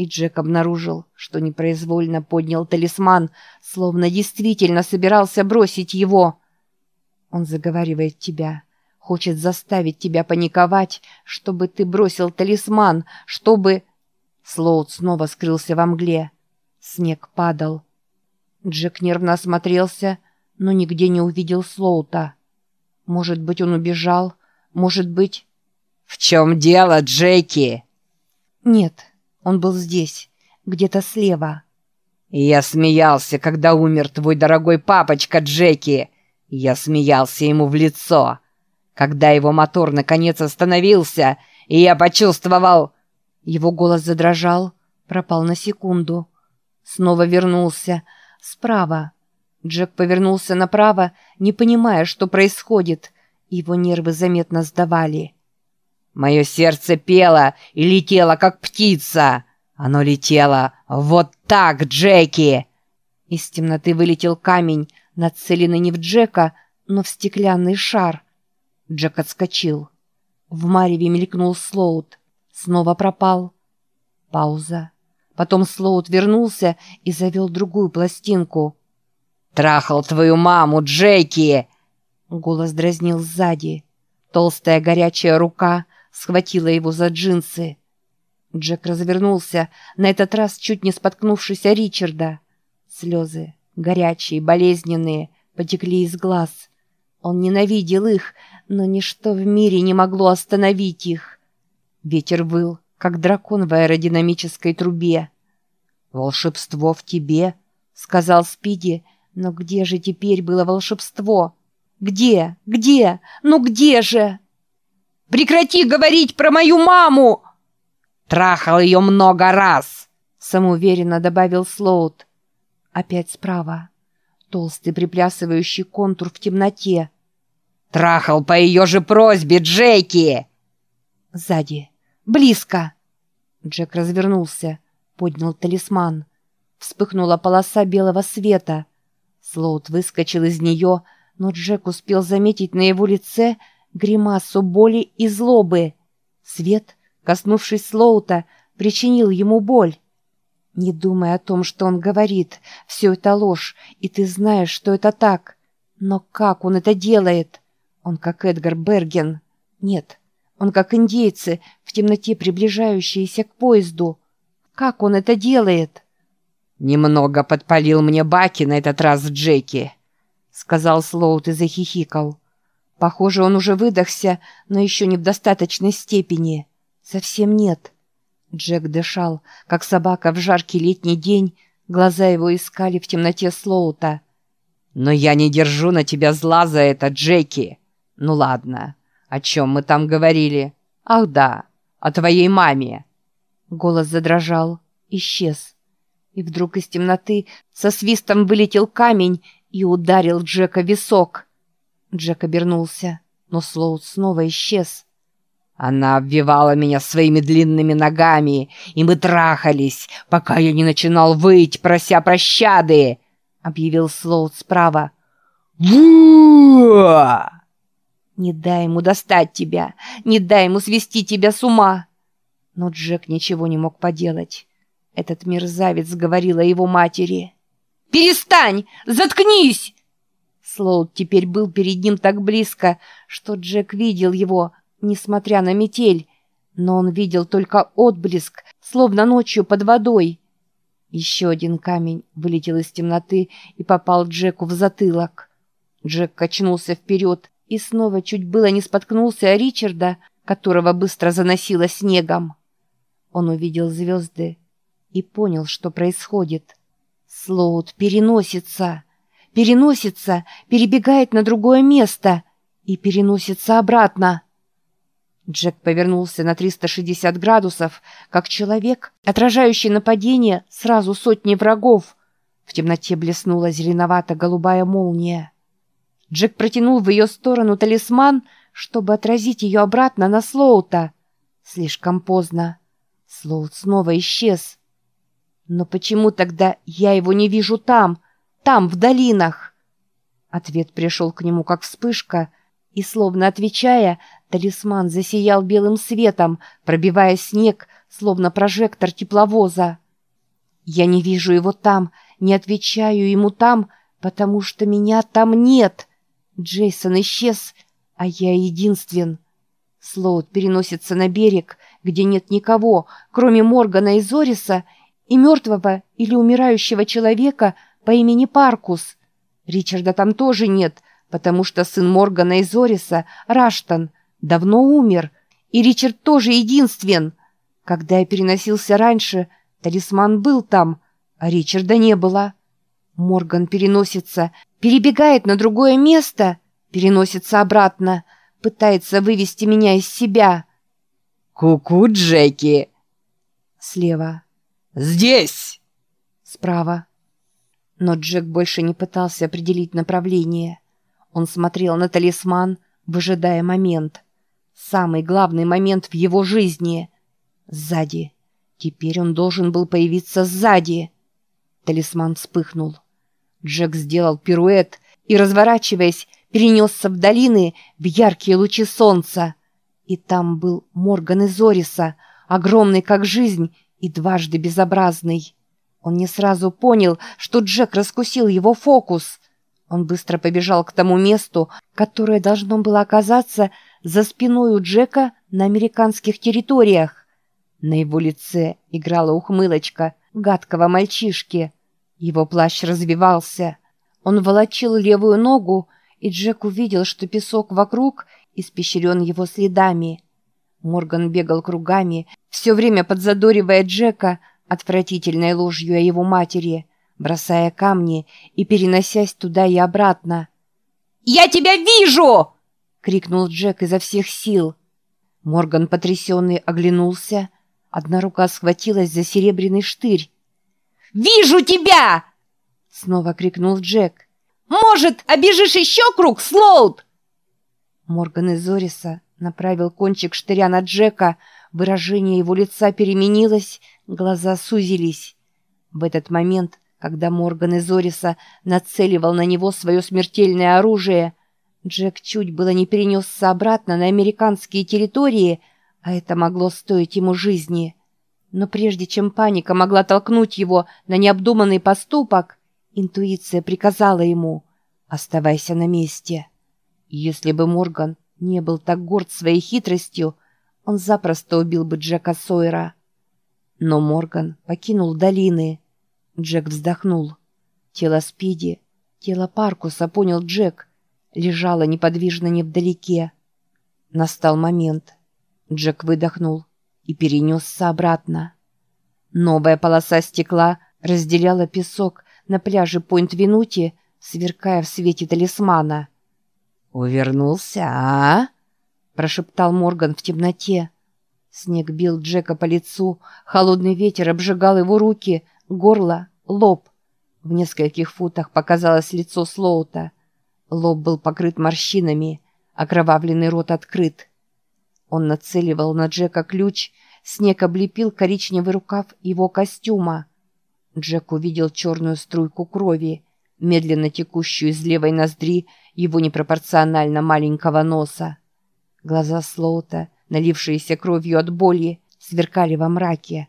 И Джек обнаружил, что непроизвольно поднял талисман, словно действительно собирался бросить его. Он заговаривает тебя, хочет заставить тебя паниковать, чтобы ты бросил талисман, чтобы... Слоут снова скрылся во мгле. Снег падал. Джек нервно осмотрелся, но нигде не увидел Слоута. Может быть, он убежал, может быть... «В чем дело, Джеки?» «Нет, он был здесь, где-то слева». «Я смеялся, когда умер твой дорогой папочка Джеки. Я смеялся ему в лицо. Когда его мотор наконец остановился, и я почувствовал...» Его голос задрожал, пропал на секунду. Снова вернулся. Справа. Джек повернулся направо, не понимая, что происходит. Его нервы заметно сдавали. «Мое сердце пело и летело, как птица. Оно летело вот так, Джеки!» Из темноты вылетел камень, нацеленный не в Джека, но в стеклянный шар. Джек отскочил. В мареве мелькнул Слоут. Снова пропал. Пауза. Потом Слоут вернулся и завел другую пластинку. «Трахал твою маму, Джеки!» Голос дразнил сзади. Толстая горячая рука схватила его за джинсы. Джек развернулся, на этот раз чуть не споткнувшись о Ричарда. Слезы, горячие, болезненные, потекли из глаз. Он ненавидел их, но ничто в мире не могло остановить их. Ветер выл, как дракон в аэродинамической трубе. «Волшебство в тебе», — сказал Спиди, — «но где же теперь было волшебство? Где? Где? Ну где же?» «Прекрати говорить про мою маму!» «Трахал ее много раз!» — самоуверенно добавил Слоут. Опять справа. Толстый приплясывающий контур в темноте. «Трахал по ее же просьбе, Джеки!» Сзади. Близко. Джек развернулся, поднял талисман. Вспыхнула полоса белого света. Слоут выскочил из нее, но Джек успел заметить на его лице гримасу боли и злобы. Свет, коснувшись Слоута, причинил ему боль. Не думай о том, что он говорит. Все это ложь, и ты знаешь, что это так. Но как он это делает? Он как Эдгар Берген. Нет, он как индейцы, в темноте приближающиеся к поезду. Как он это делает? «Немного подпалил мне баки на этот раз Джеки», — сказал Слоут и захихикал. Похоже, он уже выдохся, но еще не в достаточной степени. Совсем нет. Джек дышал, как собака в жаркий летний день. Глаза его искали в темноте Слоута. «Но я не держу на тебя зла за это, Джеки. Ну ладно, «О чем мы там говорили?» «Ах да, о твоей маме!» Голос задрожал, исчез. И вдруг из темноты со свистом вылетел камень и ударил Джека висок. Джек обернулся, но Слоут снова исчез. Она обвивала меня своими длинными ногами, и мы трахались, пока я не начинал выть, прося прощады, — объявил Слоут справа. Не дай ему достать тебя, не дай ему свести тебя с ума. Но Джек ничего не мог поделать. Этот мерзавец говорил о его матери. «Перестань! Заткнись!» Слоут теперь был перед ним так близко, что Джек видел его, несмотря на метель, но он видел только отблеск, словно ночью под водой. Еще один камень вылетел из темноты и попал Джеку в затылок. Джек качнулся вперед, и снова чуть было не споткнулся о Ричарда, которого быстро заносило снегом. Он увидел звезды и понял, что происходит. Слоут переносится, переносится, перебегает на другое место и переносится обратно. Джек повернулся на 360 градусов, как человек, отражающий нападение сразу сотни врагов. В темноте блеснула зеленовато-голубая молния. Джек протянул в ее сторону талисман, чтобы отразить ее обратно на Слоута. Слишком поздно. Слоут снова исчез. Но почему тогда я его не вижу там, там, в долинах? Ответ пришел к нему как вспышка, и, словно отвечая, Талисман засиял белым светом, пробивая снег, словно прожектор тепловоза. Я не вижу его там, не отвечаю ему там, потому что меня там нет. Джейсон исчез, а я единствен. Слоут переносится на берег, где нет никого, кроме Моргана и Зориса, и мертвого или умирающего человека по имени Паркус. Ричарда там тоже нет, потому что сын Моргана и Зориса, Раштан, давно умер, и Ричард тоже единствен. Когда я переносился раньше, талисман был там, а Ричарда не было. Морган переносится, перебегает на другое место, переносится обратно, пытается вывести меня из себя. «Ку-ку, Джеки!» Слева. «Здесь!» Справа. Но Джек больше не пытался определить направление. Он смотрел на талисман, выжидая момент. Самый главный момент в его жизни. Сзади. Теперь он должен был появиться сзади. Талисман вспыхнул. Джек сделал пируэт и, разворачиваясь, перенесся в долины в яркие лучи солнца. И там был Морган из Ориса, огромный как жизнь и дважды безобразный. Он не сразу понял, что Джек раскусил его фокус. Он быстро побежал к тому месту, которое должно было оказаться за спиной у Джека на американских территориях. На его лице играла ухмылочка гадкого мальчишки. Его плащ развивался. Он волочил левую ногу, и Джек увидел, что песок вокруг испещрен его следами. Морган бегал кругами, все время подзадоривая Джека отвратительной ложью о его матери, бросая камни и переносясь туда и обратно. «Я тебя вижу!» — крикнул Джек изо всех сил. Морган, потрясенный, оглянулся. Одна рука схватилась за серебряный штырь. «Вижу тебя!» — снова крикнул Джек. «Может, обежишь еще круг, Слоуд?» Морган из Ориса направил кончик штыря на Джека, выражение его лица переменилось, глаза сузились. В этот момент, когда Морган из Ориса нацеливал на него свое смертельное оружие, Джек чуть было не перенесся обратно на американские территории, а это могло стоить ему жизни. Но прежде чем паника могла толкнуть его на необдуманный поступок, интуиция приказала ему «Оставайся на месте». Если бы Морган не был так горд своей хитростью, он запросто убил бы Джека Сойера. Но Морган покинул долины. Джек вздохнул. Тело Спиди, тело Паркуса, понял Джек, лежало неподвижно невдалеке. Настал момент. Джек выдохнул и перенесся обратно. Новая полоса стекла разделяла песок на пляже Пойнт-Винути, сверкая в свете талисмана. «Увернулся, а?» — прошептал Морган в темноте. Снег бил Джека по лицу, холодный ветер обжигал его руки, горло, лоб. В нескольких футах показалось лицо Слоута. Лоб был покрыт морщинами, окровавленный рот открыт. Он нацеливал на Джека ключ, снег облепил коричневый рукав его костюма. Джек увидел черную струйку крови, медленно текущую из левой ноздри его непропорционально маленького носа. Глаза Слоута, налившиеся кровью от боли, сверкали во мраке.